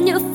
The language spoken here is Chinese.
你。